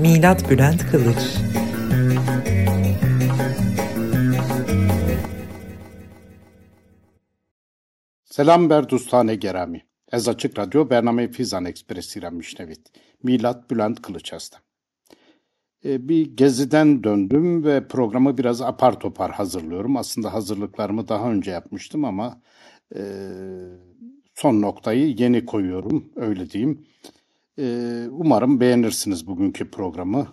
Milat Bülent Kılıç Selam berdustane gerami. Ez açık radyo bername Fizan Ekspresiyle mişnevit. Milat Bülent Kılıç hasta. Ee, bir geziden döndüm ve programı biraz apar topar hazırlıyorum. Aslında hazırlıklarımı daha önce yapmıştım ama e, son noktayı yeni koyuyorum öyle diyeyim. Ee, umarım beğenirsiniz bugünkü programı.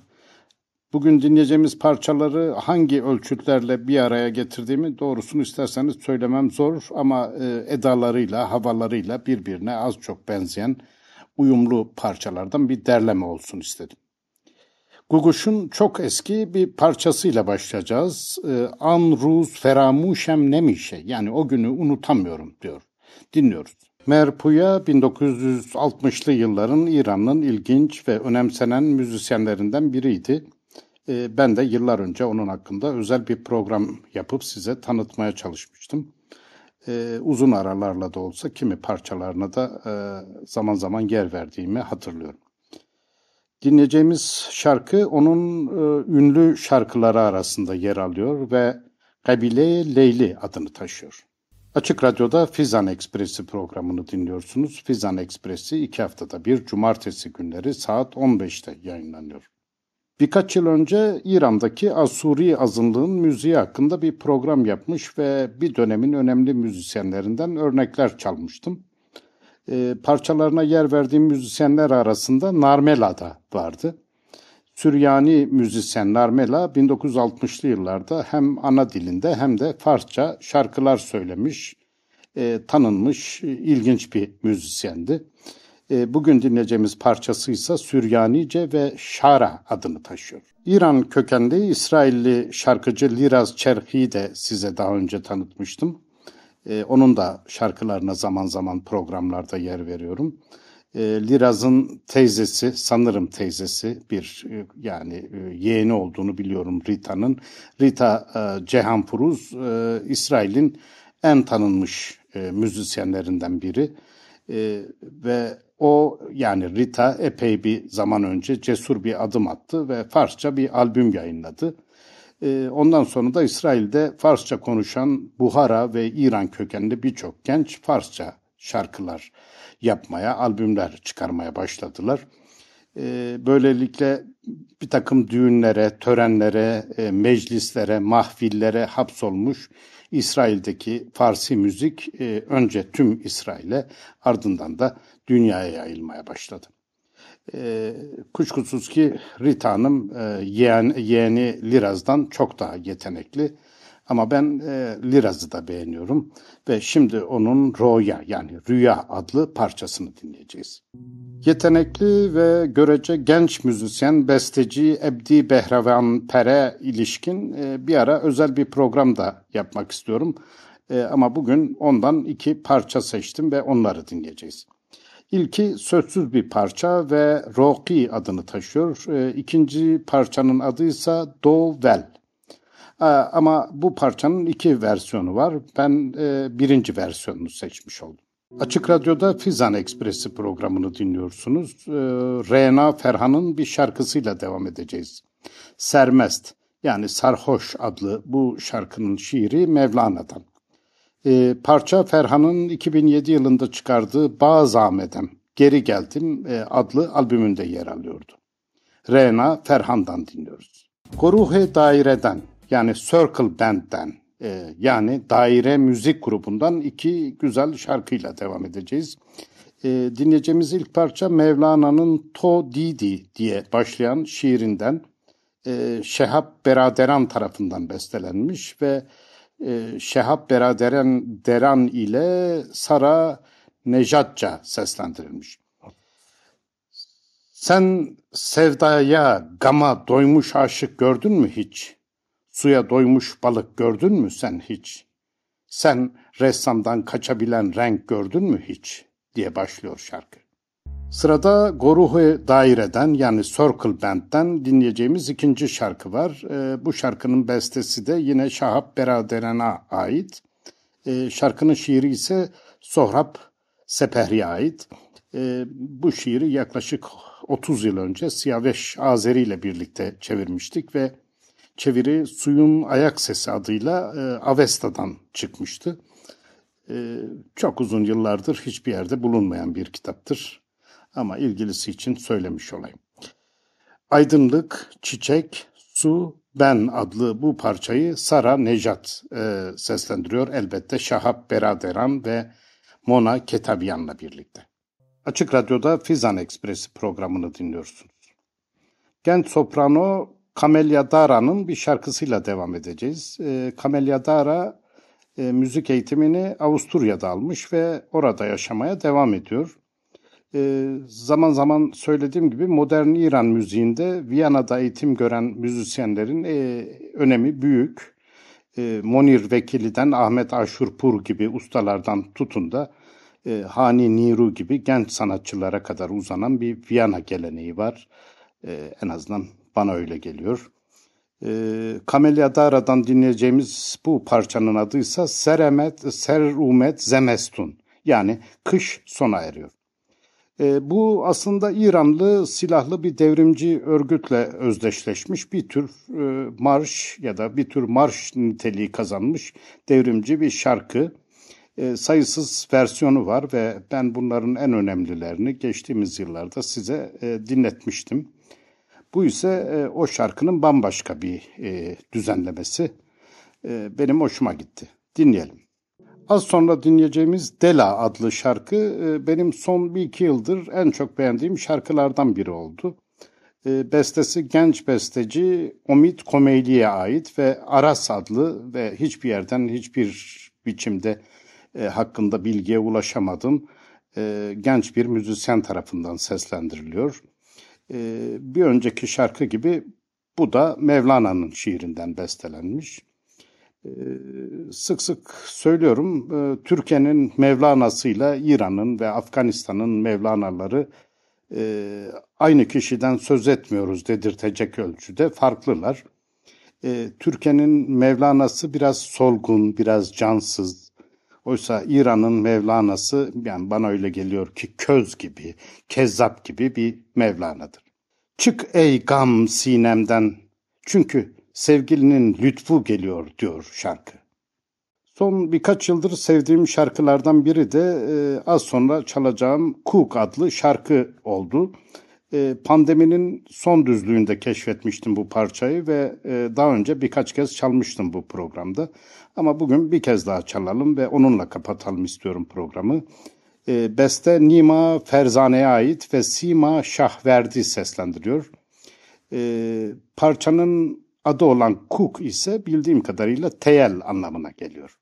Bugün dinleyeceğimiz parçaları hangi ölçütlerle bir araya getirdiğimi doğrusunu isterseniz söylemem zor ama e, edalarıyla, havalarıyla birbirine az çok benzeyen uyumlu parçalardan bir derleme olsun istedim. Guguş'un çok eski bir parçasıyla başlayacağız. E, An ruz feramuşem nemişe yani o günü unutamıyorum diyor. Dinliyoruz. Merpuya 1960'lı yılların İran'ın ilginç ve önemsenen müzisyenlerinden biriydi. Ee, ben de yıllar önce onun hakkında özel bir program yapıp size tanıtmaya çalışmıştım. Ee, uzun aralarla da olsa kimi parçalarına da e, zaman zaman yer verdiğimi hatırlıyorum. Dinleyeceğimiz şarkı onun e, ünlü şarkıları arasında yer alıyor ve Kabile Leyli adını taşıyor. Açık Radyo'da Fizan Ekspresi programını dinliyorsunuz. Fizan Ekspresi iki haftada bir cumartesi günleri saat 15'te yayınlanıyor. Birkaç yıl önce İran'daki Asuri azınlığın müziği hakkında bir program yapmış ve bir dönemin önemli müzisyenlerinden örnekler çalmıştım. E, parçalarına yer verdiğim müzisyenler arasında Narmela da vardı. Süryani müzisyen Narmela 1960'lı yıllarda hem ana dilinde hem de Farsça şarkılar söylemiş, e, tanınmış, ilginç bir müzisyendi. E, bugün dinleyeceğimiz parçası ise Süryanice ve Şara adını taşıyor. İran kökenli İsrailli şarkıcı Liraz Çerhi'yi de size daha önce tanıtmıştım. E, onun da şarkılarına zaman zaman programlarda yer veriyorum e, Liraz'ın teyzesi, sanırım teyzesi bir e, yani e, yeğeni olduğunu biliyorum Rita'nın. Rita e, Cehanpuruz, e, İsrail'in en tanınmış e, müzisyenlerinden biri. E, ve o yani Rita epey bir zaman önce cesur bir adım attı ve Farsça bir albüm yayınladı. E, ondan sonra da İsrail'de Farsça konuşan Buhara ve İran kökenli birçok genç Farsça şarkılar yapmaya, albümler çıkarmaya başladılar. Ee, böylelikle bir takım düğünlere, törenlere, e, meclislere, mahvillere hapsolmuş İsrail'deki Farsi müzik e, önce tüm İsrail'e ardından da dünyaya yayılmaya başladı. E, kuşkusuz ki Rita Hanım yeğen, yeğeni Liraz'dan çok daha yetenekli ama ben e, Liraz'ı da beğeniyorum ve şimdi onun Roya yani Rüya adlı parçasını dinleyeceğiz. Yetenekli ve görece genç müzisyen besteci Ebdi Behravan Pere ilişkin e, bir ara özel bir program da yapmak istiyorum. E, ama bugün ondan iki parça seçtim ve onları dinleyeceğiz. İlki sözsüz bir parça ve Roki adını taşıyor. E, ikinci parçanın adı ise Do Well. Ee, ama bu parçanın iki versiyonu var. Ben e, birinci versiyonunu seçmiş oldum. Açık Radyo'da Fizan Ekspresi programını dinliyorsunuz. E, Rena Ferhan'ın bir şarkısıyla devam edeceğiz. Sermest yani Sarhoş adlı bu şarkının şiiri Mevlana'dan. E, parça Ferhan'ın 2007 yılında çıkardığı Bazı Ahmet'em Geri Geldim e, adlı albümünde yer alıyordu. Rena Ferhan'dan dinliyoruz. Koruhe Daire'den yani Circle Band'den e, yani Daire Müzik grubundan iki güzel şarkıyla devam edeceğiz. E, dinleyeceğimiz ilk parça Mevlana'nın To Didi diye başlayan şiirinden e, Şehab Beraderan tarafından bestelenmiş ve e, Şehab Beraderan Deran ile Sara Nejatça seslendirilmiş. Sen sevdaya, gama doymuş aşık gördün mü hiç? Suya doymuş balık gördün mü sen hiç? Sen ressamdan kaçabilen renk gördün mü hiç? diye başlıyor şarkı. Sırada Goruhe Daire'den yani Circle Band'den dinleyeceğimiz ikinci şarkı var. E, bu şarkının bestesi de yine Şahap Beraderen'a ait. E, şarkının şiiri ise Sohrab Sepehri'ye ait. E, bu şiiri yaklaşık 30 yıl önce Siyaveş Azeri ile birlikte çevirmiştik ve çeviri Suyun Ayak Sesi adıyla e, Avesta'dan çıkmıştı. E, çok uzun yıllardır hiçbir yerde bulunmayan bir kitaptır. Ama ilgilisi için söylemiş olayım. Aydınlık, Çiçek, Su, Ben adlı bu parçayı Sara Nejat e, seslendiriyor. Elbette Şahap Beraderan ve Mona Ketabiyan'la birlikte. Açık Radyo'da Fizan Ekspresi programını dinliyorsunuz. Genç soprano Camelia Dara'nın bir şarkısıyla devam edeceğiz. E, Camelia Dara e, müzik eğitimini Avusturya'da almış ve orada yaşamaya devam ediyor. E, zaman zaman söylediğim gibi modern İran müziğinde Viyana'da eğitim gören müzisyenlerin e, önemi büyük. E, Monir Vekili'den Ahmet Aşurpur gibi ustalardan tutun da e, Hani Niru gibi genç sanatçılara kadar uzanan bir Viyana geleneği var. E, en azından bana öyle geliyor. E, Kamelya Dara'dan dinleyeceğimiz bu parçanın adı ise Seremet, Serumet Zemestun. Yani kış sona eriyor. E, bu aslında İranlı silahlı bir devrimci örgütle özdeşleşmiş bir tür e, marş ya da bir tür marş niteliği kazanmış devrimci bir şarkı. E, sayısız versiyonu var ve ben bunların en önemlilerini geçtiğimiz yıllarda size e, dinletmiştim. Bu ise e, o şarkının bambaşka bir e, düzenlemesi. E, benim hoşuma gitti. Dinleyelim. Az sonra dinleyeceğimiz Dela adlı şarkı e, benim son bir iki yıldır en çok beğendiğim şarkılardan biri oldu. E, bestesi genç besteci Omid Komeyli'ye ait ve Aras adlı ve hiçbir yerden hiçbir biçimde e, hakkında bilgiye ulaşamadım. Genç bir müzisyen tarafından seslendiriliyor. Bir önceki şarkı gibi bu da Mevlana'nın şiirinden bestelenmiş. Ee, sık sık söylüyorum e, Türkiye'nin Mevlana'sıyla İran'ın ve Afganistan'ın Mevlana'ları e, aynı kişiden söz etmiyoruz dedirtecek ölçüde farklılar. E, Türkiye'nin Mevlana'sı biraz solgun, biraz cansız. Oysa İran'ın Mevlana'sı yani bana öyle geliyor ki köz gibi, kezzap gibi bir Mevlana'dır. Çık ey gam sinemden çünkü sevgilinin lütfu geliyor diyor şarkı. Son birkaç yıldır sevdiğim şarkılardan biri de e, az sonra çalacağım Cook adlı şarkı oldu. E, pandeminin son düzlüğünde keşfetmiştim bu parçayı ve e, daha önce birkaç kez çalmıştım bu programda. Ama bugün bir kez daha çalalım ve onunla kapatalım istiyorum programı. E, beste Nima Ferzane'ye ait ve Sima Şahverdi seslendiriyor. E, parçanın Adı olan Cook ise bildiğim kadarıyla teyel anlamına geliyor.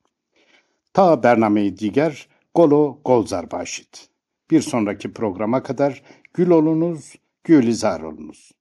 Ta Bernameyi Diger, Golo Golzar Başit. Bir sonraki programa kadar gül olunuz, gülizar olunuz.